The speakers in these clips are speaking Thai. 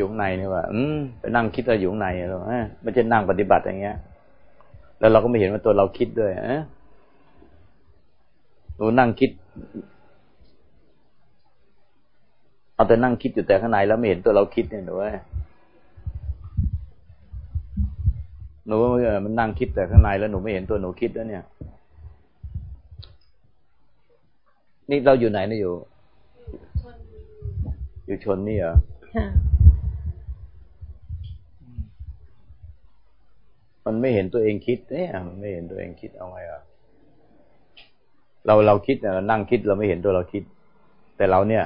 อยู่ข้างในนี่ว่า อืมไปนั่งคิดอะไรอยู่ข้างในเราไม่ใช่นั่งปฏิบัติอย่างเงี้ย แล้วเราก็ไม่เห็นว่าตัวเราคิดด้วยเออหนูนั่งคิด เอาแต่นั่งคิดอยู่แต่ข้างในแล้วไม่เห็นตัวเราคิดเนี่ยหนูว่าหนูมันนั่งคิดแต่ข้างในแล้วหนูไม่เห็นตัวหนูคิดแล้วเนี่ย นี่เราอยู่ไหนนะอยู่ อยู่ชนนี่เหรอ มันไม่เห็นตัวเองคิดเนี่ยมันไม่เห็นตัวเองคิดเอาไงอะเราเราคิดเนี่ยเรานั่งคิดเราไม่เห็นตัวเราคิด แต่เราเนี่ย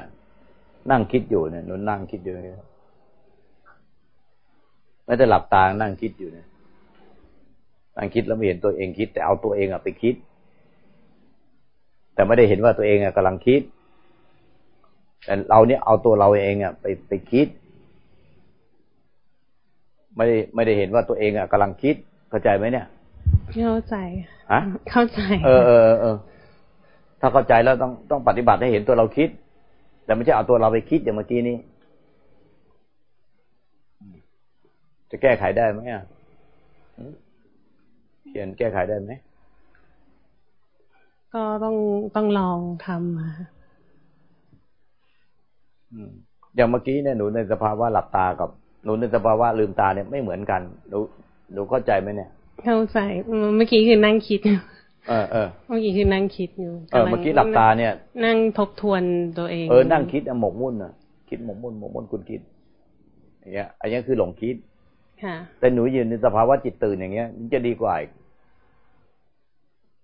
นั่งคิดอยู่เนี่ยหนูนั่งคิดอยู่เนี่ยไม่ได้หลับตานั่งคิดอยู่เนี่ยนั่งคิดแล้วไม่เห็นตัวเองคิด แต่เอาตัวเองอะไปคิด แต่ไม่ได้เห็นว่าตัวเองอะกำลังคิด แต่เราเนี่ยเอาตัวเราเองอะไปไปคิด ไม่ได้ไม่ได้เห็นว่าตัวเองอะกำลังคิด เข้าใจไหมเนี่ยเข้าใจฮะเข้าใจ เออเออเออถ้าเข้าใจแล้วต้องต้องปฏิบัติให้เห็นตัวเราคิด แต่ไม่ใช่เอาตัวเราไปคิดอย่างเมื่อกี้นี้ จะแก้ไขได้ไหมอะเขียนแก้ไขได้ไหมก็ต้องต้องลองทำมาอย่างเมื่อกี้เนี่ยหนูในสภาวะหลับตากับหนูในสภาวะลืมตาเนี่ยไม่เหมือนกันหนู หนูเข้าใจไหมเนี่ย เข้าใจเมื่อกี้คือนั่งคิดเออเออเมื่อกี้คือนั่งคิดอยู่เออเมื่อกี้หลับตาเนี่ย นั่งทบทวนตัวเอง เออนั่งคิดอะหมกมุ่นอะคิดหมกมุ่นหมกมุ่นคุณคิดอย่างเงี้ยอันนี้คือหลงคิดแต่หนูยืนในสภาวะจิตตื่นอย่างเงี้ยมันจะดีกว่า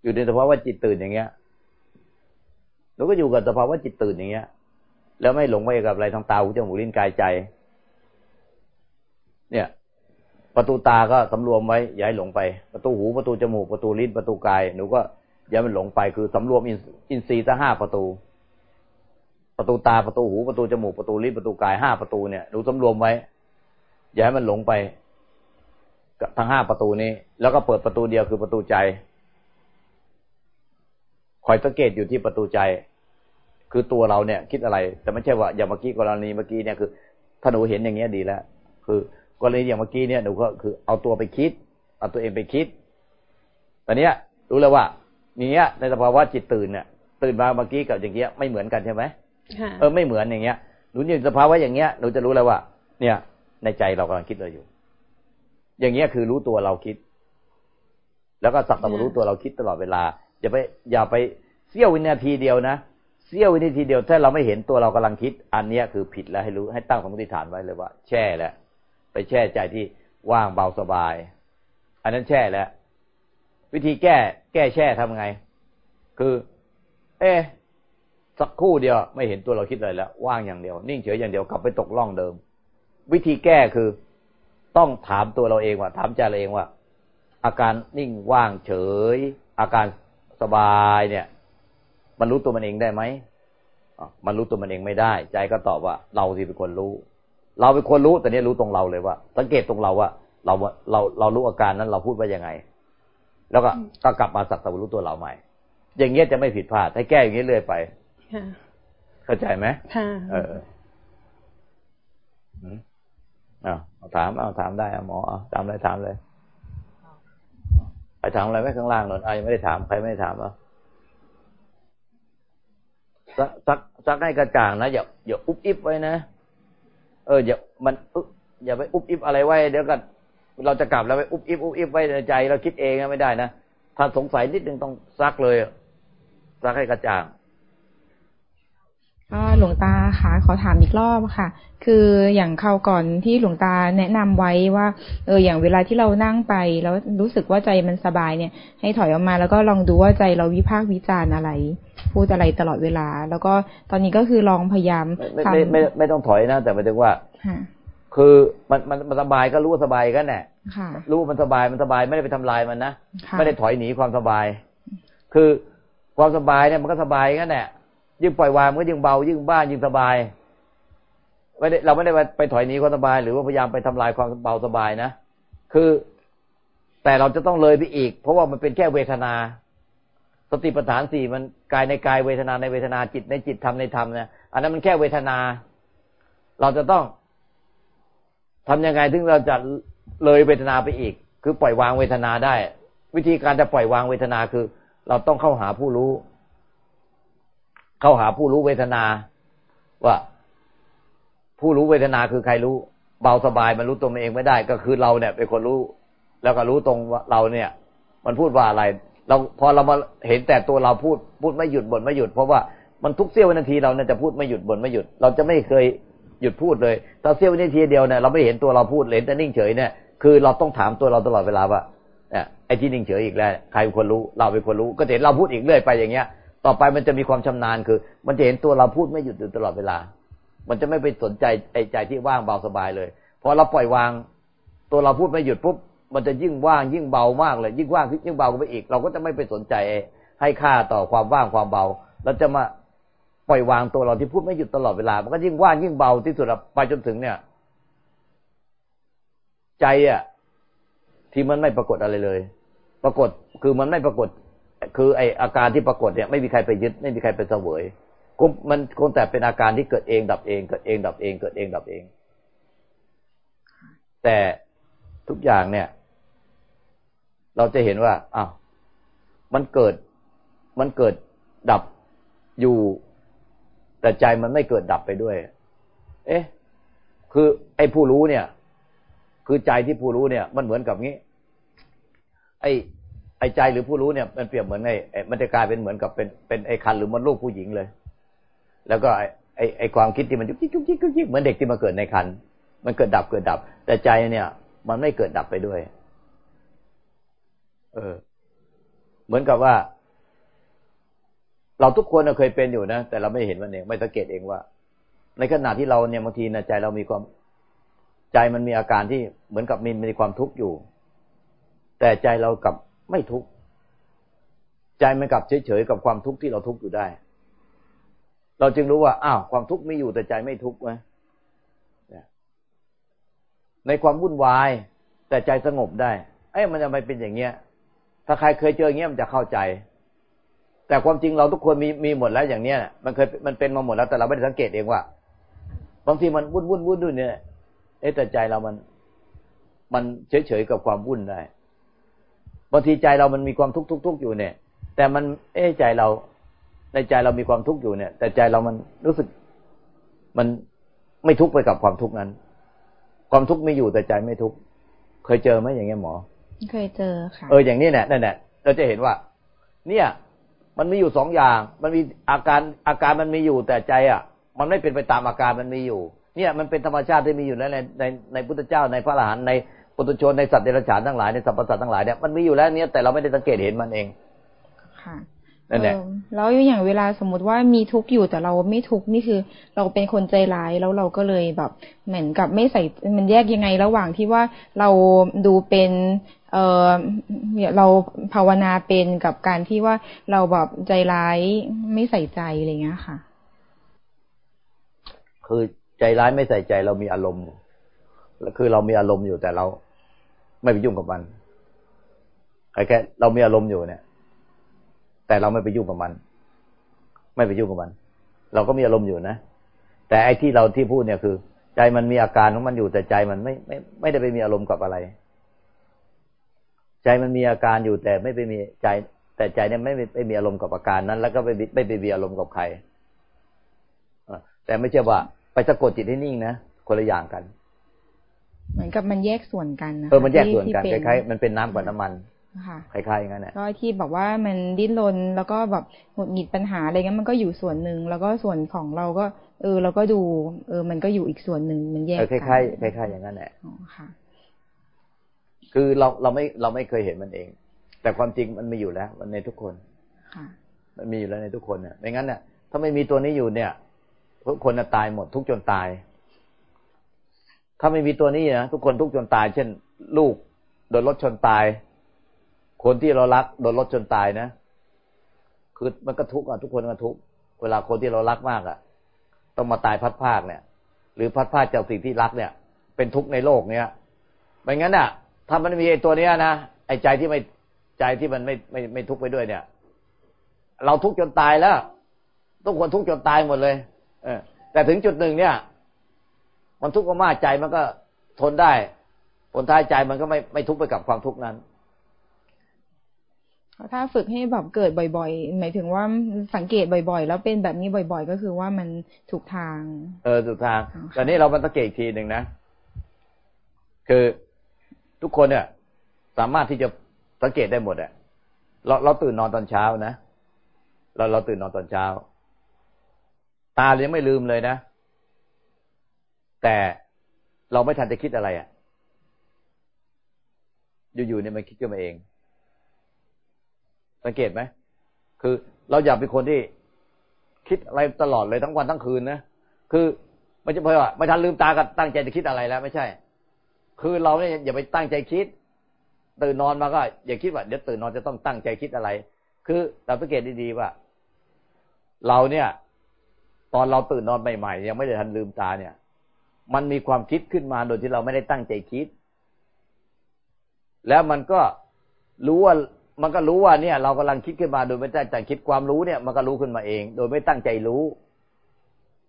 อยู่ในสภาวะจิตตื่นอย่างเงี้ยหนูก็อยู่กับสภาวะจิตตื่นอย่างเงี้ย แล้วไม่หลงไปกับอะไรทางตาหูจมูกลิ้นกายใจ เนี่ย ประตูตาก็สำรวมไว้อย่าให้หลงไป ประตูหูประตูจมูกประตูลิ้นประตูกายหนูก็อย่ามันหลงไปคือสำรวมอินทรีย์ทั้งห้าประตู ประตูตาประตูหูประตูจมูกประตูลิ้นประตูกายห้าประตูเนี่ยหนูสำรวมไว้ อย่าให้มันหลงไปทั้งห้าประตูนี้ แล้วก็เปิดประตูเดียวคือประตูใจคอยสังเกตอยู่ที่ประตูใจ คือตัวเราเนี่ย คิดอะไร แต่ไม่ใช่ว่าอย่างเมื่อกี้กรณีเมื่อกี้เนี่ยคือถ้าหนูเห็นอย่างเงี้ยดีแล้ว คือ กรณีอย่างเมื่อกี้เนี่ยหนูก็คือเอาตัวไปคิด เอาตัวเองไปคิดตอนนี้ยรู้แล้วว่าเนี้ย ในสภาวะจิตตื่นเนี่ยตื่นมาเมื่อกี้กับอย่างเงี้ยไม่เหมือนกันใช่ไหมเออไม่เหมือนอย่างเงี้ยหนูอยู่สภาวะอย่างเงี้ยหนูจะรู้แล้วว่า เนี่ย ในใจเรากำลังคิดอะไรอยู่ อย่างเงี้ยคือรู้ตัวเราคิด แล้วก็สักแต่รู้ตัวเราคิดตลอดเวลาอย่าไปอย่าไปเสี้ยววินาทีเดียวนะเสี้ยววินาทีเดียวถ้าเราไม่เห็นตัวเรากำลังคิด อันเนี้ยคือผิดแล้วให้รู้ให้ตั้งสมมติฐานไว้เลยว่า แช่แล้ว ไปแช่ใจที่ว่างเบาสบาย อันนั้นแช่แล้ว วิธีแก้ แก้แช่ทำไง คือ เอ๊สักครู่เดียวไม่เห็นตัวเราคิดอะไรแล้ว ว่างอย่างเดียว นิ่งเฉยอย่างเดียวกลับไปตกล่องเดิม วิธีแก้คือต้องถามตัวเราเองว่า ถามใจเราเองว่า อาการนิ่งว่างเฉย อาการสบายเนี่ย มันรู้ตัวมันเองได้ไหมมันรู้ตัวมันเองไม่ได้ ใจก็ตอบว่าเราที่เป็นคนรู้ เราเป็นคนรู้แต่นี้รู้ตรงเราเลยว่า สังเกตตรงเราว่าเราเราเรารู้อาการนั้นเราพูดว่ายังไง แล้วก็ก็กลับมาสักตะรู้ตัวเราใหม่ อย่างเงี้ยจะไม่ผิดพลาดให้แก้อย่างนี้เรื่อยไปเข้าใจไหมเอออาถามเอาถามได้หมอถามอะไรถามเลยไปถามอะไรไว้ข้างล่างหน่อยยังไม่ได้ถามใครไม่ได้ถามอะสักสักสักให้กระจ่างนะอย่าอย่าอุบอิบไว้นะ เอออย่ามันอย่าไปอุบอิบอะไรไว้เดี๋ยวกันเราจะกลับแล้วไปอุบอิบอุบอิบไว้ในใจ เราคิดเองไม่ได้นะถ้าสงสัยนิดนึงต้องซักเลยซักให้กระจ่าง ก็หลวงตาค่ะขอถามอีกรอบค่ะ คืออย่างคราวก่อนที่หลวงตาแนะนำไว้ว่า เอออย่างเวลาที่เรานั่งไป แล้วรู้สึกว่าใจมันสบายเนี่ย ให้ถอยออกมาแล้วก็ลองดูว่าใจเราวิพากษ์วิจารณ์อะไร พูดอะไรตลอดเวลา แล้วก็ตอนนี้ก็คือลองพยายามทำไม่ไม่ไม่ต้องถอยนะ แต่หมายถึงว่าคือมันมันมันสบายก็รู้ว่าสบายกันแหละรู้มันสบายมันสบายไม่ได้ไปทำลายมันนะไม่ได้ถอยหนีความสบาย คือความสบายเนี่ยมันก็สบายกันแหละ ยิ่งปล่อยวางมันก็ยิ่งเบา ยิ่งบ้านยิ่งสบายไม่ได้เราไม่ได้ไปถอยหนีความสบาย หรือว่าพยายามไปทำลายความเบาสบายนะคือแต่เราจะต้องเลยไปอีก เพราะว่ามันเป็นแค่เวทนา สติปัฏฐานสี่มันกายในกายเวทนาในเวทนาจิตในจิตธรรมในธรรมนะอันนั้นมันแค่เวทนา เราจะต้องทำยังไงถึงเราจะเลยเวทนาไปอีก คือปล่อยวางเวทนาได้ วิธีการจะปล่อยวางเวทนาคือ เราต้องเข้าหาผู้รู้ เข้าหาผู้รู้เวทนาว่าผู้รู้เวทนาคือใครรู้ เบาสบายมันรู้ตัวมันเองไม่ได้ ก็คือเราเนี่ยเป็นคนรู้ แล้วก็รู้ตรงว่าเราเนี่ย มันพูดว่าอะไร เราพอเรามาเห็นแต่ตัวเราพูดพูดไม่หยุดบ่นไม่หยุดเพราะว่ามันทุกเสี้ยววินาทีเราเนี่ยจะพูดไม่หยุดบ่นไม่หยุด เราจะไม่เคยหยุดพูดเลยตอนเสี้ยววินาทีเดียวเนี่ยเราไม่เห็นตัวเราพูดเห็นแต่นิ่งเฉยเนี่ยคือเราต้องถามตัวเราตลอดเวลาว่าเนี่ยไอ้ที่นิ่งเฉยอีกแล้ว ใครเป็นคนรู้ เราเป็นคนรู้ ก็เห็นเราพูดอีกเรื่อยไปอย่างเงี้ย ต่อไปมันจะมีความชำนาญคือ มันจะเห็นตัวเราพูดไม่หยุดอยู่ตลอดเวลา มันจะไม่ไปสนใจไอ้ใจที่ว่างเบาสบายเลยพอเราปล่อยวาง ตัวเราพูดไม่หยุดปุ๊บมันจะยิ่งว่างยิ่งเบามากเลย ยิ่งว่างยิ่งเบาไปอีก เราก็จะไม่ไปสนใจให้ค่าต่อความว่างความเบาเราจะมาปล่อยวางตัวเราที่พูดไม่หยุดตลอดเวลา มันก็ยิ่งว่างยิ่งเบาที่สุดไปจนถึงเนี่ย ใจอะที่มันไม่ปรากฏอะไรเลย ปรากฏคือมันไม่ปรากฏ คือไออาการที่ปรากฏเนี่ยไม่มีใครไปยึดไม่มีใครไปเสวยมันคงแต่เป็นอาการที่เกิดเองดับเองเกิดเองดับเองเกิดเองดับเอง แต่ทุกอย่างเนี่ย เราจะเห็นว่าอ้าวมันเกิดมันเกิดดับอยู่ แต่ใจมันไม่เกิดดับไปด้วย เอ๊ะ คือไอ้ผู้รู้เนี่ย คือใจที่ผู้รู้เนี่ย มันเหมือนกับงี้ ไอ้ ไอ้ใจหรือผู้รู้เนี่ยมันเปรียบเหมือนไอ้มันจะกลายเป็นเหมือนกับเป็นเป็นไอ้คันหรือมันลูกผู้หญิงเลย แล้วก็ไอ้ไอ้ความคิดที่มันยุกยิกยุกยิกยุกยิกเหมือนเด็กที่มาเกิดในคันมันเกิดดับเกิดดับ แต่ใจเนี่ย มันไม่เกิดดับไปด้วย เออ เหมือนกับว่า เราทุกคนเคยเป็นอยู่นะแต่เราไม่เห็นมันเองไม่สังเกตเองว่า ในขณะที่เราเนี่ยบางทีนะใจเรามีความใจมันมีอาการที่เหมือนกับมีมีความทุกข์อยู่ แต่ใจเรากับ ไม่ทุกข์ใจมันกับเฉยๆกับความทุกข์ที่เราทุกข์อยู่ได้ เราจึงรู้ว่าอ้าวความทุกข์ไม่อยู่แต่ใจไม่ทุกข์ไหมในความวุ่นวาย แต่ใจสงบได้ไอ้มันจะไม่เป็นอย่างเงี้ย ถ้าใครเคยเจออย่างเงี้ยมันจะเข้าใจ แต่ความจริงเราทุกคนมีมีหมดแล้วอย่างเนี้ยมันเคยมันเป็นมาหมดแล้วแต่เราไม่ได้สังเกตเองว่าบางทีมันวุ่นวุ่นวุ่นด้วยเนี่ยเอ๊แต่ใจเรามัน มันเฉยเฉยกับความวุ่นได้ บางทีใจเรามันมีความทุกข์ทุกทุกอยู่เนี่ย แต่มัน เอ๊ใจเรา ในใจเรามีความทุกข์อยู่เนี่ย แต่ใจเรามันรู้สึก มันไม่ทุกข์ไปกับความทุกข์นั้น ความทุกข์ไม่อยู่แต่ใจไม่ทุกข์เคยเจอไหมอย่างเงี้ยหมอ เคยเจอค่ะ เอออย่างนี้เนี่ยนั่นแหละเราจะเห็นว่า เนี่ย มันมีอยู่สองอย่าง มันมีอาการอาการมันมีอยู่แต่ใจอะ มันไม่เป็นไปตามอาการมันมีอยู่ เนี่ยมันเป็นธรรมชาติที่มีอยู่แล้วในในในพุทธเจ้าในพระอรหันต์ใน ปุถุชนในสัตว์เดรัจฉานทั้งหลายในสรรพสัตว์ทั้งหลายเนี่ยมันมีอยู่แล้วเนี่ยแต่เราไม่ได้สังเกตเห็นมันเอง ค่ะนั่นแหละแล้วอย่างเวลาสมมติว่ามีทุกข์อยู่แต่เราไม่ทุกข์นี่คือ เราเป็นคนใจร้ายแล้วเราก็เลยแบบ เหมือนกับไม่ใส่มันแยกยังไงระหว่างที่ว่าเราดูเป็นเออเราภาวนาเป็นกับการที่ว่าเราแบบใจร้ายไม่ใส่ใจอะไรเงี้ยค่ะ คือใจร้ายไม่ใส่ใจเรามีอารมณ์แล้วคือเรามีอารมณ์อยู่แต่เรา ไม่ไปยุ่งกับมันแค่เรามีอารมณ์อยู่เนี่ย แต่เราไม่ไปยุ่งกับมัน ไม่ไปยุ่งกับมัน เราก็มีอารมณ์อยู่นะ แต่ไอ้ที่เราที่พูดเนี่ยคือ ใจมันมีอาการของมันอยู่แต่ใจมันไม่ไม่ไม่ได้ไปมีอารมณ์กับอะไร ใจมันมีอาการอยู่แต่ไม่ไปมีใจ แต่ใจเนี่ยไม่ไม่มีอารมณ์กับอาการนั้น แล้วก็ไม่ไม่ไปมีอารมณ์กับใครแต่ไม่ใช่ว่า ไปสะกดจิตให้นิ่งนะคนละอย่างกัน เหมือนกับมันแยกส่วนกันนะเออมันแยกส่วนกันคล้ายๆมันเป็นน้ำกับน้ำมันค่ะคล้ายๆอย่างนั้นแหละก็ที่บอกว่ามันดิ้นรนแล้วก็แบบหงุดหงิดปัญหาอะไรเงี้ยมันก็อยู่ส่วนหนึ่งแล้วก็ส่วนของเราก็ เออเราก็ดู เออ มันก็อยู่อีกส่วนหนึ่งมันแยกกันคล้ายๆคล้ายๆอย่างนั้นแหละอ๋อค่ะ คือเราเราไม่เราไม่เคยเห็นมันเอง แต่ความจริงมันมีอยู่แล้ว มันในทุกคนมันมีอยู่แล้วในทุกคนเนี่ยไม่งั้นเนี่ยถ้าไม่มีตัวนี้อยู่เนี่ยทุกคนจะตายหมดทุกจนตาย ถ้าไม่มีตัวนี้นะทุกคนทุกจนตาย เช่น ลูกโดนรถชนตาย คนที่เรารักโดนรถชนตายนะคือมันก็ทุกข์อะทุกคนก็ทุกข์เวลาคนที่เรารักมากอะ ต้องมาตายพัดภาคเนี่ย หรือพัดภาคจากสิ่งที่รักเนี่ย เป็นทุกข์ในโลกเนี้ยไม่งั้นอะ ถ้ามันมีไอ้ตัวเนี้ยนะไอ้ใจที่ไม่ใจที่มันไม่ไม่ไม่ทุกข์ไปด้วยเนี่ย เราทุกข์จนตายแล้วทุกคนทุกข์จนตายหมดเลย เออแต่ถึงจุดหนึ่งเนี่ย มันทุกข์มากๆใจมันก็ทนได้ผลท้ายใจมันก็ไม่ไม่ทุกข์ไปกับความทุกข์นั้นถ้าฝึกให้แบบเกิดบ่อยๆ หมายถึงว่าสังเกตบ่อยๆ แล้วเป็นแบบนี้บ่อย ๆ ก็คือว่ามันถูกทาง เออถูกทางอ๋อค่ะแต่นี้เรามาสังเกตอีกทีหนึ่งนะคือทุกคนเนี่ย สามารถที่จะสังเกตได้หมดอะเราเราตื่นนอนตอนเช้านะเราเราตื่นนอนตอนเช้า ตาเรายังไม่ลืมเลยนะ แต่เราไม่ทันจะคิดอะไรอะอยู่ๆเนี่ยมันคิดขึ้นมาเอง สังเกตไหมคือเราอยากเป็นคนที่คิดอะไรตลอดเลยทั้งวันทั้งคืนนะคือไม่ใช่เพราะว่าไม่ทันลืมตาก็ตั้งใจจะคิดอะไรแล้วไม่ใช่ คือเราเนี่ยอย่าไปตั้งใจคิด ตื่นนอนมาก็ อย่าคิดว่าเดี๋ยวตื่นนอนจะต้องตั้งใจคิดอะไร คือเราสังเกตดีๆว่า เราเนี่ย ตอนเราตื่นนอนใหม่ๆยังไม่ได้ทันลืมตาเนี่ย มันมีความคิดขึ้นมาโดยที่เราไม่ได้ตั้งใจคิด แล้วมันก็รู้ว่ามันก็รู้ว่าเนี่ย เรากำลังคิดขึ้นมาโดยไม่ตั้งใจคิดความรู้เนี่ย มันก็รู้ขึ้นมาเอง โดยไม่ตั้งใจรู้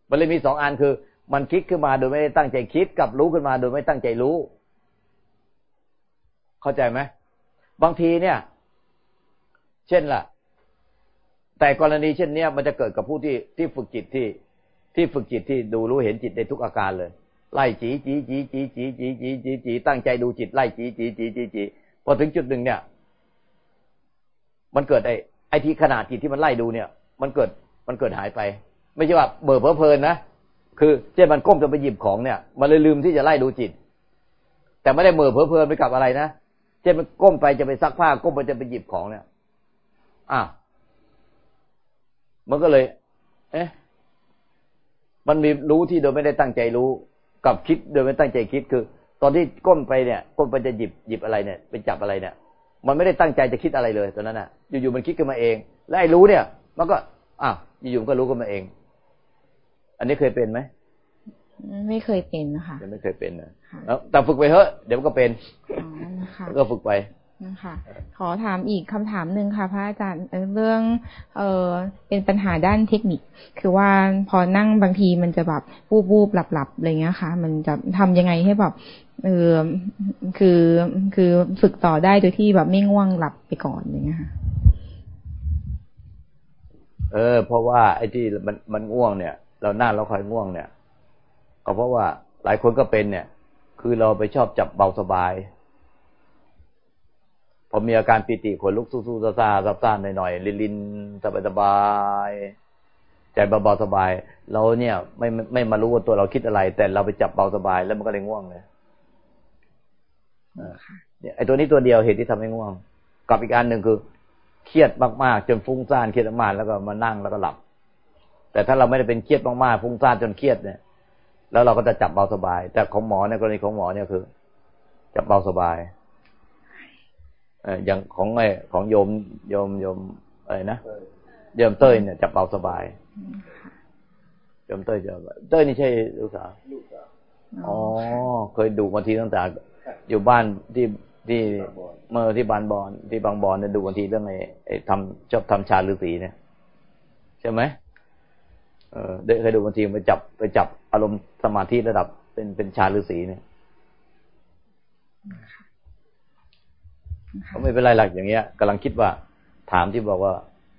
มันเลยมีสองอันคือ มันคิดขึ้นมาโดยไม่ได้ตั้งใจคิดกับรู้ขึ้นมาโดยไม่ตั้งใจรู้ เข้าใจไหมบางทีเนี่ย เช่นล่ะ แต่กรณีเช่นเนี้ยมันจะเกิดกับผู้ที่ที่ฝึกจิตที่ที่ฝึกจิตที่ดูรู้เห็นจิตในทุกอาการเลย ไล่จีจีจีจีจีจีจีจีจีตั้งใจดูจิตไล่จีจีจีจีจีพอถึงจุดหนึ่งเนี่ย มันเกิดไอ้ไอ้ที่ขนาดจิตที่มันไล่ดูเนี่ย มันเกิดมันเกิดหายไป ไม่ใช่ว่าเบื่อเพลิเพลินนะคือเช่นมันก้มจะไปหยิบของเนี่ย มันเลยลืมที่จะไล่ดูจิต แต่ไม่ได้เมื่อเพลิเพลินไปกับอะไรนะเช่นมันก้มไปจะไปซักผ้า ก้มไปจะไปหยิบของเนี่ยอะมันก็เลย เอ๊ะมันมีรู้ที่โดยไม่ได้ตั้งใจรู้ กับคิดโดยไม่ตั้งใจคิดคือ ตอนที่ก้มไปเนี่ยก้มไปจะหยิบหยิบอะไรเนี่ยไปจับอะไรเนี่ย มันไม่ได้ตั้งใจจะคิดอะไรเลยตอนนั้นน่ะ อยู่ๆมันคิดขึ้นมาเอง และไอ้รู้เนี่ย มันก็อะอยู่ๆมันก็รู้ขึ้นมาเอง อันนี้เคยเป็นไหมไม่เคยเป็นนะคะยังไม่เคยเป็นนะค่ะแล้วแต่ฝึกไปเถอะเดี๋ยวมันก็เป็นอ๋อนะคะก็ฝึกไป นะคะขอถามอีกคำถามหนึ่งค่ะ พระอาจารย์เรื่องเออเป็นปัญหาด้านเทคนิค คือว่าพอนั่งบางทีมันจะแบบวูบวูบหลับหลับอะไรเงี้ยค่ะ มันจะทำยังไงให้แบบเออคือคือฝึกต่อได้โดยที่แบบไม่ง่วงหลับไปก่อนอย่างเงี้ยค่ะเออ เพราะว่าไอ้ที่มันมันง่วงเนี่ย เราหนั่งแล้วคอยง่วงเนี่ย ก็เพราะว่าหลายคนก็เป็นเนี่ย คือเราไปชอบจับเบาสบาย พอมีอาการปิติขนลุกสู้ๆซ่าๆซับซ่านหน่อยๆลินๆสบายๆใจเบาๆสบาย เราเนี่ย ไม่ไม่ไม่มารู้ว่าตัวเราคิดอะไร แต่เราไปจับเบาสบาย แล้วมันก็เลยง่วงเลยเออเนี่ยไอ้ตัวนี้ตัวเดียวเหตุที่ทำให้ง่วง กับอีกอันหนึ่งคือ เครียดมากๆ จนฟุ้งซ่านเครียดมากๆแล้วก็มานั่งแล้วก็หลับ แต่ถ้าเราไม่ได้เป็นเครียดมากๆฟุ้งซ่านจนเครียดเนี่ย แล้วเราก็จะจับเบาสบาย แต่ของหมอในกรณีของหมอเนี่ยคือ จับเบาสบายเอออย่างของไอ้ของโยมโยมโยมอะไรนะโยมเต้ยเนี่ยจับเบาสบายโยมเต้ยจะเต้ยนี่ใช่ลูกสาวอ๋อเคยดูมาทีตั้งแต่อยู่บ้านที่ที่เมื่อที่บานบอนที่บางบอนเนี่ยดูบางทีเรื่องไอ้ไอ้ทำชอบทำชาฤาษีเนี่ยใช่ไหมเออได้เคยดูบางทีไปจับไปจับอารมณ์สมาธิระดับเป็นเป็นชาฤาษีเนี่ย ก็ไม่เป็นไรหลักอย่างเงี้ยกำลังคิดว่าถามที่บอกว่า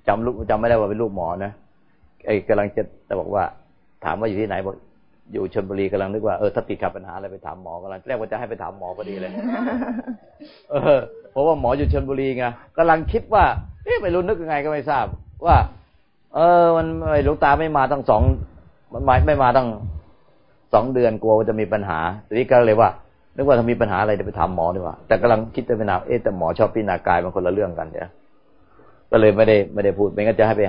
จำลูกจำไม่ได้ว่าเป็นลูกหมอนะไอ้กำลังจะแต่บอกว่า ถามว่าอยู่ที่ไหนบอกอยู่ชลบุรีกำลังนึกว่าเออถ้าติดขัดปัญหาอะไรไปถามหมอกำลังแรกว่าจะให้ไปถามหมอพอดีเลย เออเพราะว่าหมออยู่ชลบุรีไงกำลังคิดว่าเอ๊ะไม่รู้นึกยังไงก็ไม่ทราบ ว่า เออ มันไอ้หลวงตาไม่มาตั้งสองมันไม่ไม่มาตั้งสองเดือนกลัวว่าจะมีปัญหาทีนี้ก็เลยว่า นึกว่าถ้ามีปัญหาอะไรจะไปถามหมอดีกว่า แต่กำลังคิดจะไปถามเอ๊ะแต่หมอชอบพิจารณากายมันคนละเรื่องกันเนี่ยก็เลยไม่ได้ไม่ได้พูดไม่งั้นจะให้ไป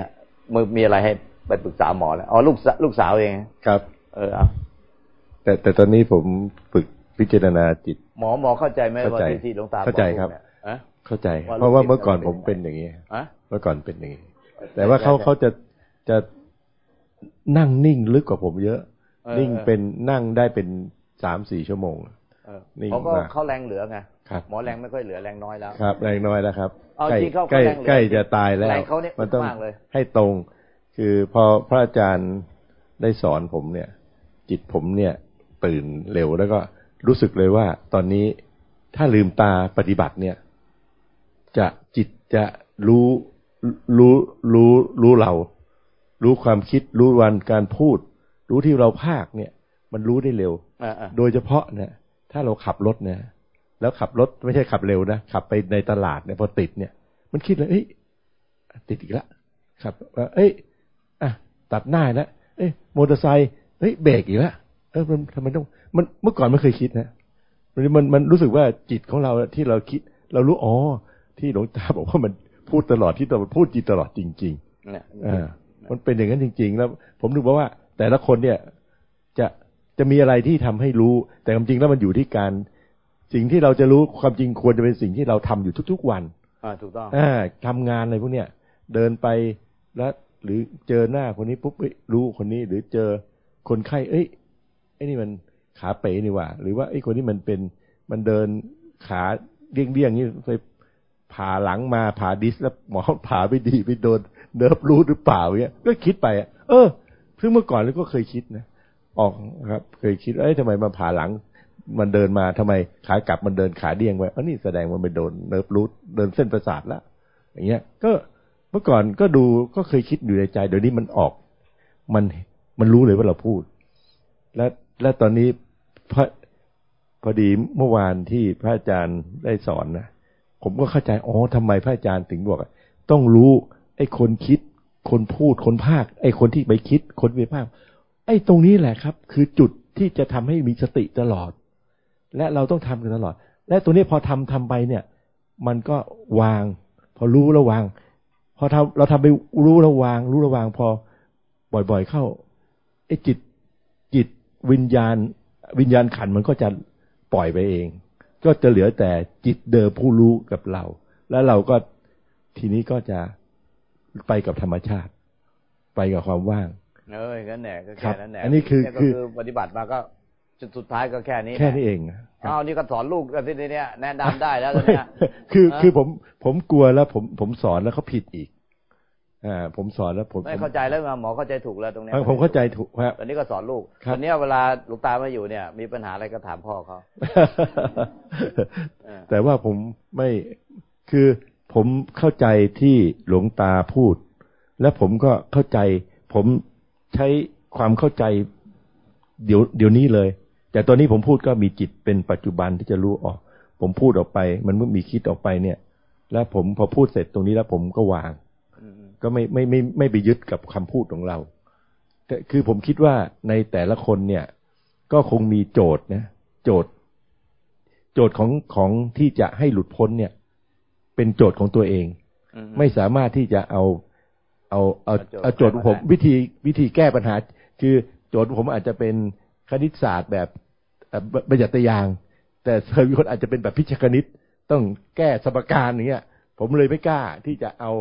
มือมีอะไรให้ไปปรึกษาหมอแล้วอ๋อลูกสลูกสาวเองครับ เออเอาแต่แต่ตอนนี้ผมฝึกพิจารณาจิต หมอหมอเข้าใจไหมเข้าว่าใจที่ที่หลวงตาเข้าใจอกครับเนี่ยอะเข้าใจว่าเพราะว่าลูกเมื่อก่อนเป็นผมเป็นอย่างนี้อะเมื่อก่อนเป็นอย่างนี้ แต่ว่าเขาเขาจะจะนั่งนิ่งลึกกว่าผมเยอะออนิ่งเป็นนั่งได้เป็นสามสี่ชั่วโมง เออนิ่งเขาก็มากเขาแรงเหลือไงครับหมอแรงไม่ค่อยเหลือแรงน้อยแล้วครับ แรงน้อยแล้วครับเอาใกล้จริงเขาใกล้เขาแรงเหลือใกล้จะตายแล้วแรงเขาเนี่ยมันต้องมากเลยให้ตรง คือพอพระอาจารย์ได้สอนผมเนี่ย จิตผมเนี่ยไปตื่นเร็วแล้วก็รู้สึกเลยว่าตอนนี้ถ้าลืมตาปฏิบัติเนี่ย จะจิตจะรู้รู้รู้รู้เรา รู้ความคิดรู้วันการพูด รู้ที่เราภาคเนี่ย มันรู้ได้เร็วอ่าโดยเฉพาะเนี่ย ถ้าเราขับรถเนี่ยแล้วขับรถไม่ใช่ขับเร็วนะขับไปในตลาดเนี่ยพอติดเนี่ย มันคิดเลยเอ้ยติดอีกแล้วขับว่าเอ้ยอะตัดหน้าแล้วเอ้ยมอเตอร์ไซค์เฮ้ยเบรกอีกแล้วเออมันทำไมต้องมันเมื่อก่อนไม่เคยคิดนะมันมันมันรู้สึกว่าจิตของเราที่เราคิด เรารู้อ๋อที่หลวงตาบอกว่ามันพูดตลอดที่เราพูดจิตตลอดจริงๆเนี่ยๆอ่ามันเป็นอย่างนั้นจริง ๆ แล้ว ผมนึกว่าแต่ละคนเนี่ย จะจะมีอะไรที่ทำให้รู้ แต่ความจริงแล้วมันอยู่ที่การ สิ่งที่เราจะรู้ความจริงควรจะเป็นสิ่งที่เราทำอยู่ทุกๆวันอ่าถูกต้องอ่าทำงานอะไรพวกเนี้ยเดินไปแล้วหรือเจอหน้าคนนี้ปุ๊บเอ้ยรู้คนนี้หรือเจอคนไข้ เอ้ยไอ้นี่มันขาเป๋นี่หว่า หรือว่าไอ้คนนี้มันเป็นมันเดินขาเดี้ยงเดี้ยงนี่ไปผ่าหลังมาผ่า disc แล้วหมอผ่าไม่ดีไปโดน nerve root หรือเปล่าเงี้ยก็คิดไปอะเออซึ่งเมื่อก่อนเราก็เคยคิดนะ ออกครับ เคยคิดเอ้ยทำไมมาผ่าหลัง มันเดินมาทำไมขากลับมันเดินขาเดี้ยงไว้อ๋อนี่แสดงว่ามันไปโดน nerve root โดนเส้นประสาทแล้วอย่างเงี้ย ก็เมื่อก่อนก็ดูก็เคยคิดอยู่ในใจ เดี๋ยวนี้มันออก มันมันรู้เลยว่าเราพูด และและตอนนี้พระพอดีเมื่อวานที่พระอาจารย์ได้สอนนะผมก็เข้าใจอ๋อทำไมพระอาจารย์ถึงบอกต้องรู้ ไอ้คนคิด คนพูดคนภาค ไอ้คนที่ไปคิด คนไปภาค ไอ้ตรงนี้แหละครับ คือจุดที่จะทำให้มีสติตลอด และเราต้องทำกันตลอด และตัวนี้พอทำทำไปเนี่ย มันก็วาง พอรู้แล้วาง พอทำเราทำไปรู้แล้วาง รู้แล้ววาง พอบ่อยๆเข้าไอ้จิตจิตวิญญาณ วิญญาณขันมันก็จะปล่อยไปเอง ก็จะเหลือแต่จิตเดิมผู้รู้กับเรา แล้วเราก็ทีนี้ก็จะไปกับธรรมชาติ ไปกับความว่าง เอออย่างนั้นแหละก็ครัแค่บนั้นแหละอันนี้คือเยก็คือคือปฏิบัติมาก็จุดสุดท้ายก็แค่นี้แค่นี้เองนะครัอ้าบวนี่ก็สอนลูกกันที่เนี้ยแนะนำได้แล้วตอนไม่เนี้ยคือฮะคือผมผมกลัวแล้วผมผมสอนแล้วเขาผิดอีกอ่าผมสอนแล้วผมไม่เข้าใจแล้วหมอเข้าใจถูกแล้วตรงเนี้ยผมผมเข้าใจถูกครับตอนนี้ก็สอนลูกครับตอนเนี้ยเวลาหลวงตามาอยู่เนี่ย มีปัญหาอะไรก็ถามพ่อเขาเออแต่ว่าผมไม่คือผมเข้าใจที่หลวงตาพูด และผมก็เข้าใจ ผม ใช้ความเข้าใจเดี๋ยวเดี๋ยวนี้เลย แต่ตอนนี้ผมพูดก็มีจิตเป็นปัจจุบันที่จะรู้ออก ผมพูดออกไป มันเมื่อมีคิดออกไปเนี่ย แล้วผมพอพูดเสร็จตรงนี้แล้วผมก็วางก็ไม่ไม่ไม่ไม่ไปยึดกับคำพูดของเราแต่คือผมคิดว่าในแต่ละคนเนี่ย ก็คงมีโจทย์นะโจทย์ โจทย์ของของที่จะให้หลุดพ้นเนี่ย เป็นโจทย์ของตัวเอง ไม่สามารถที่จะเอา เอาเอาเอาโจทย์เอาโจทย์ของผมได้วิธีวิธีแก้ปัญหา คือโจทย์ของผมอาจจะเป็นคณิตศาสตร์แบบเอ่อบัญญัติยาง แต่เซอร์วิคนอาจจะเป็นแบบพิชคณิต ต้องแก้สมการอย่างเงี้ย ผมเลยไม่กล้าที่จะเอา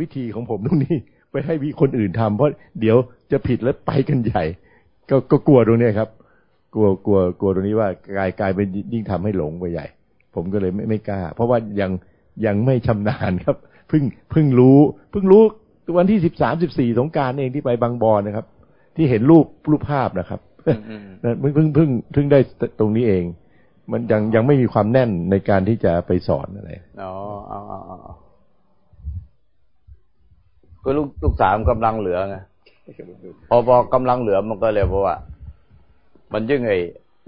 วิธีของผมตรงนี้ไปให้วิคนอื่นทำเพราะเดี๋ยวจะผิดแล้วไปกันใหญ่ ก็ก็กลัวตรงเนี้ยครับ กลัวกลัวกลัวตรงนี้ว่ากลายกลายเป็นยิ่งทำให้หลงไปใหญ่ ผมก็เลยไม่ไม่กล้า เพราะว่ายังยังไม่ชำนาญครับเพิ่งเพิ่งรู้เพิ่งรู้ วันที่สิบสามสิบสี่สงกรารเองที่ไปบางบอนนะครับ ที่เห็นรูปรูปภาพนะครับอืมอืมนะเพิ่งเพิ่งเพิ่งเพิ่งได้ตรงนี้เอง มันยังยังไม่มีความแน่นในการที่จะไปสอนอะไรอ๋อเอาเอาเอาเอาก็ลูกลูกสามกำลังเหลือไงพอพอกำลังเหลือมันก็เลยเพราะว่า มันยิ่งไอ้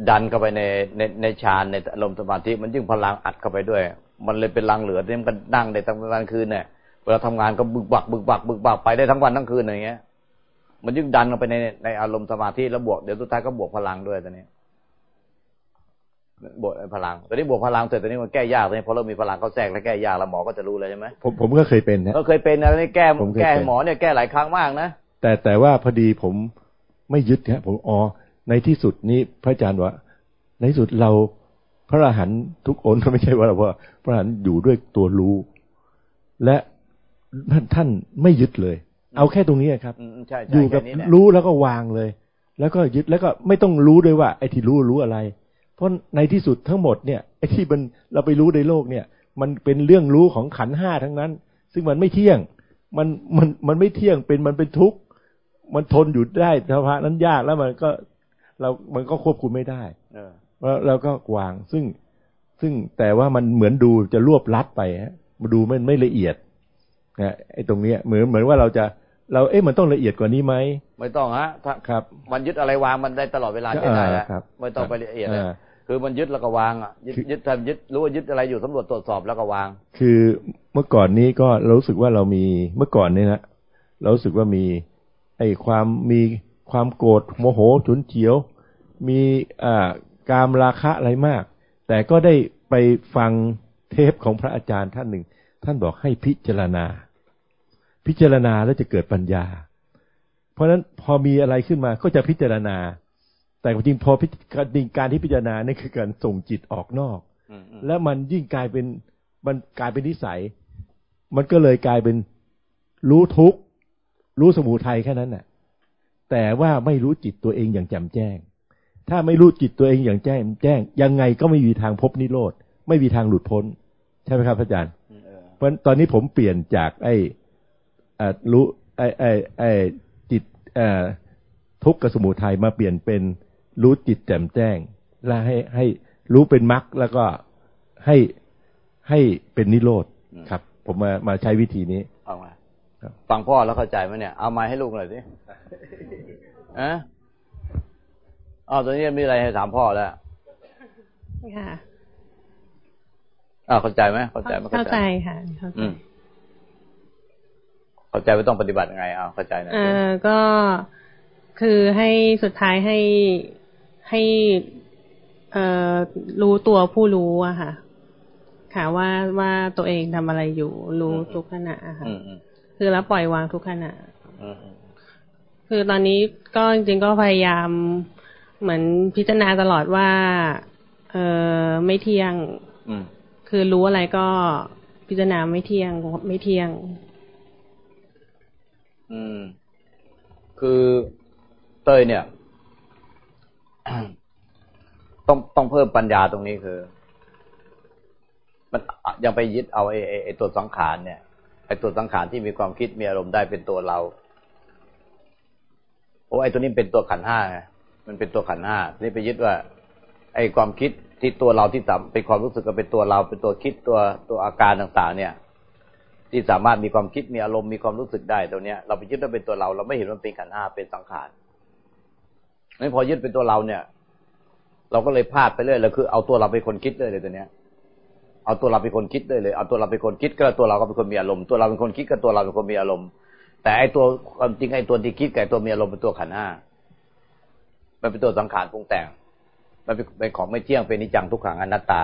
ดันเข้าไปในในในฌานในอารมณ์สมาธิมันยิ่งพลังอัดเข้าไปด้วย มันเลยเป็นลังเหลือที่มันก็นั่งได้ทั้งวันคืนเนี่ย เวลาทำงานก็บึกบักบึกบักบึกบักไปได้ทั้งวันทั้งคืนอย่างเงี้ย มันยิ่งดันเข้าไปในในอารมณ์สมาธิแล้วบวกเดี๋ยวสุดท้ายก็บวกพลังด้วยตอนนี้บวกพลังตอนนี้บวกพลังเสร็จตอนนี้มันแก้ยากตอนนี้พอเริ่มมีพลังเข้าแทรกแล้วแก้ยากแล้วหมอก็จะรู้เลยใช่ไหมผมผมก็เคยเป็นนะก็เคยเป็นนะนี่แก้ผมเคยแก้เป็นหมอเนี่ยแก้หลายครั้งมากนะแต่แต่ว่าพอดีผมไม่ยึดฮะผมอ๋อในที่สุดนี้พระอาจารย์ว่า ในที่สุดเราพระอรหันต์ทุกองค์ไม่ใช่ว่าเราว่าพระอรหันต์อยู่ด้วยตัวรู้ และ ท่านท่านไม่ยึดเลย เอาแค่ตรงนี้ครับอืมใช่ใช่อยู่กับแค่นี้แหละรู้แล้วก็วางเลย แล้วก็ยึดแล้วก็ไม่ต้องรู้ด้วยว่า ไอ้ที่รู้รู้อะไร เพราะในที่สุดทั้งหมดเนี่ยไอ้ที่มันเราไปรู้ในโลกเนี่ย มันเป็นเรื่องรู้ของขันธ์ห้าทั้งนั้น ซึ่งมันไม่เที่ยงมันมันมันไม่เที่ยงเป็นมันเป็นทุกข์มันทนอยู่ได้สภาวะนั้นยากแล้วมันก็เรา มันก็ควบคุมไม่ได้เออแล้วเราก็วาง ซึ่ง ซึ่งแต่ว่ามันเหมือนดูจะรวบลัดไปฮะมาดูมันไม่ละเอียด นะไอ้ตรงเนี้ยเหมือนเหมือนว่าเราจะเราเอ๊ะมันต้องละเอียดกว่านี้ไหมไม่ต้องฮะถ้าครับ มันยึดอะไรวางมันได้ตลอดเวลาใช่ไหมอ่าฮะครับไม่ต้องไปละเอียดเลยอ่าคือมันยึดแล้วก็วางอะยึดคือยึดทำยึดรู้ว่ายึดอะไรอยู่สำรวจตรวจสอบแล้วก็วาง คือเมื่อก่อนนี้ก็เรารู้สึกว่าเรามีเมื่อก่อนเนี่ยนะเรารู้สึกว่ามี ไอ้ความมีความโกรธโมโหฉุนเฉียว มีอ่ากามราคะอะไรมาก แต่ก็ได้ไปฟังเทปของพระอาจารย์ท่านหนึ่ง ท่านบอกให้พิจารณา พิจารณาแล้วจะเกิดปัญญา เพราะฉะนั้นพอมีอะไรขึ้นมาก็จะพิจารณา แต่จริงๆพอพิจารการที่พิจารณานี่คือการส่งจิตออกนอกอืมอืมแล้วมันยิ่งกลายเป็นมันกลายเป็นนิสัย มันก็เลยกลายเป็นรู้ทุกข์รู้สมุทัยแค่นั้นน่ะ แต่ว่าไม่รู้จิตตัวเองอย่างแจ่มแจ้ง ถ้าไม่รู้จิตตัวเองอย่างแจ้งแจ้ง ยังไงก็ไม่มีทางพบนิโรธ ไม่มีทางหลุดพ้น ใช่ไหมครับอาจารย์เออเพราะฉะนั้นตอนนี้ผมเปลี่ยนจากไอ้อ่า รู้ไอ้ไอ้ไอ้จิตเอ่อทุกข์กับสมุทัยมาเปลี่ยนเป็นรู้จิตแจ่มแจ้ง และให้ให้รู้เป็นมรรคแล้วก็ให้ให้เป็นนิโรธครับ ผมมามาใช้วิธีนี้เอามาครับฟังพ่อแล้วเข้าใจไหมเนี่ย เอาไม้ให้ลูกหน่อยสิอะอ๋อตอนนี้มีอะไรให้ถามพ่อแล้วค่ะอ้าวเข้าใจไหมเข้าใจไหมเข้าใจค่ะเข้าใจอืม เข้าใจว่าต้องปฏิบัติยังไงเอาเข้าใจหนะเออก็คือให้สุดท้ายให้ให้เอ่อรู้ตัวผู้รู้อะค่ะ ค่ะว่าว่าตัวเองทำอะไรอยู่ รู้ทุกขณะอะค่ะอืมอืมคือแล้วปล่อยวางทุกขณะอืมอืมคือตอนนี้ก็จริงๆก็พยายามเหมือนพิจารณาตลอดว่า เออไม่เที่ยงอืมคือรู้อะไรก็พิจารณาไม่เที่ยงไม่เที่ยง อืม คือเต้ยเนี่ย ต้องต้องเพิ่มปัญญาตรงนี้คือ มันยังไปยึดเอาไอ้ไอ้ไอตัวสังขารเนี่ยไอ้ตัวสังขารที่มีความคิดมีอารมณ์ได้เป็นตัวเราโอ้ไอ้ตัวนี้เป็นตัวขันห้าไงมันเป็นตัวขันห้าทีนี่ไปยึดว่า ไอ้ความคิดที่ตัวเราที่สามเป็นความรู้สึกก็เป็นตัวเรา เป็นตัวคิดตัวตัวอาการต่าง ๆ เนี่ย ที่สามารถมีความคิดมีอารมณ์มีความรู้สึกได้ตัวเนี้ย เราไปยึดว่าเป็นตัวเรา เราไม่เห็นว่าเป็นขันธ์ห้าเป็นสังขารไม่พอยึดเป็นตัวเราเนี่ย เราก็เลยพลาดไปเรื่อยเลยคือเอาตัวเราเป็นคนคิดเลยเลยตัวเนี้ย เอาตัวเราเป็นคนคิดเลยเลยเอาตัวเราเป็นคนคิดก็ตัวเราก็เป็นคนมีอารมณ์ตัวเราเป็นคนคิดก็ตัวเราเป็นคนมีอารมณ์ แต่ไอตัวความจริงไอตัวที่คิดกับตัวมีอารมณ์เป็นตัวขันธ์ห้ามันเป็นตัวสังขารปรุงแต่งมันเป็นเป็นของไม่เที่ยงเป็นนิจังทุกขังอนัตตา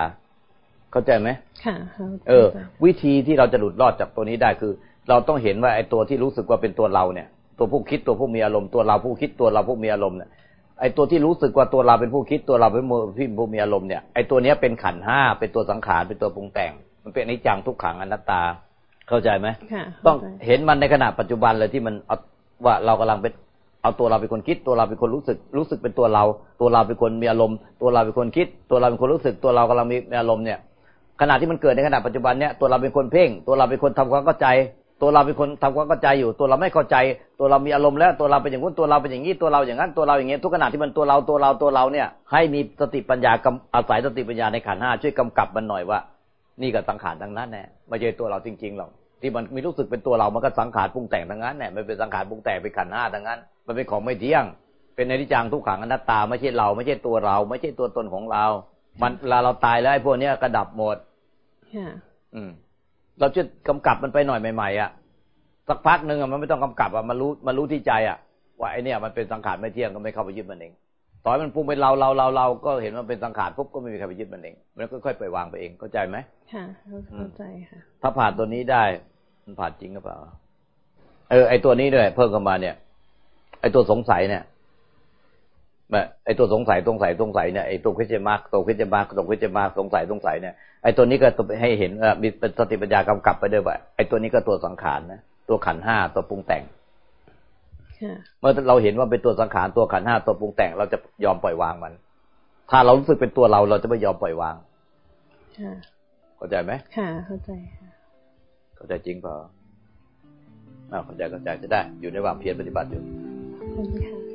เข้าใจไหมค่ะข้าใจเออ วิธีที่เราจะหลุดรอดจากตัวนี้ได้คือ เราต้องเห็นว่าไอ้ตัวที่รู้สึกว่าเป็นตัวเราเนี่ย ตัวผู้คิดตัวผู้มีอารมณ์ตัวเราผู้คิดตัวเราผู้มีอารมณ์เนี่ยไอ้ตัวที่รู้สึกว่าตัวเราเป็นผู้คิดตัวเราเป็นผู้ผู้มีอารมณ์เนี่ยไอ้ตัวเนี้ยเป็นขันธ์ห้าเป็นตัวสังขารเป็นตัวปรุงแต่ง มันเป็นอนิจจังทุกขังอนัตตาเข้าใจไหมค่ะต้องเข้าใจเห็นมันในขณะปัจจุบันเลยที่มันเอาว่าเรากำลังเป็นเอาตัวเราเป็นคนคิด ตัวเราเป็นคนรู้สึก รู้สึกเป็นตัวเรา ตัวเราเป็นคนมีอารมณ์ ตัวเราเป็นคนคิด ตัวเราเป็นคนรู้สึก ตัวเรากำลังมีอารมณ์เนี่ย ขณะที่มันเกิดในขณะปัจจุบันเนี่ยตัวเราเป็นคนเพ่ง ตัวเราเป็นคนทำความเข้าใจ ตัวเราเป็นคนทำความเข้าใจอยู่ ตัวเราไม่เข้าใจ ตัวเรามีอารมณ์แล้วตัวเราเป็นอย่างนู้นตัวเราเป็นอย่างนี้ตัวเราอย่างนั้นตัวเราอย่างนี้ทุกขณะที่มันตัวเราตัวเราตัวเราเนี่ย ให้มีสติปัญญากำอาศัยสติปัญญาในขันธ์ห้าช่วยกำกับมันหน่อยว่า นี่ก็สังขารทั้งนั้นแน่ไม่ใช่ตัวเราจริงๆหรอกที่มันมีรู้สึกเป็นตัวเรามันก็สังขารปรุงแต่งทั้งนั้นแน่ไมันเป็นสังขารปรุงแต่งเป็นขันธ์ห้าทั้งนั้น มันเป็นของไม่เที่ยง เป็นอนิจจังทุกขังอนัตตาไม่ใช่เราไม่ใช่ตัวเรา ไม่ใช่ตัวตนของเรา มันเวลาเราตายแล้วไอ้พวกเนี้ยกระดับหมดค่ะอืม เราจะกำกับมันไปหน่อยใหม่ๆอะสักพักหนึ่งอะมันไม่ต้องกำกับอะมันรู้มันรู้ที่ใจอะว่าไอเนี่ยมันเป็นสังขารไม่เที่ยงก็ไม่เข้าไปยึดมันเองต่อให้มันปรุงเป็นเราเราเราเราก็เห็นมันเป็นสังขารปุ๊บก็ไม่มีใครไปยึดมันเองมันก็ค่อยๆปล่อยวางไปเองเข้าใจไหมค่ะเข้าใจค่ะ ถ้าผ่านตัวนี้ได้ มันผ่านจริงหรือเปล่า เออไอตัวนี้ด้วยเพิ่มเข้ามาเนี่ย ไอตัวสงสัยเนี่ยแบบ ไอตัวสงสัยสงสัยสงสัยเนี่ยไอตัวคิดจะมากตัวคิดจะมากตัวคิดจะมากสงสัยสงสัยเนี่ยไอตัวนี้ก็ให้เห็นว่ามีเป็นสติปัญญากำกับไปด้วยว่าไอตัวนี้ก็ตัวสังขารนะตัวขันธ์ห้าตัวปรุงแต่งค่ะเมื่อเราเห็นว่าเป็นตัวสังขารตัวขันธ์ห้าตัวปรุงแต่งเราจะยอมปล่อยวางมัน ถ้าเรารู้สึกเป็นตัวเราเราจะไม่ยอมปล่อยวางค่ะเข้าใจไหมค่ะ เข้าใจค่ะเข้าใจจริงเปล่าอ้าวเข้าใจเข้าใจจะได้ อยู่ในระหว่างเพียรปฏิบัติอยู่ขอบคุณค่ะ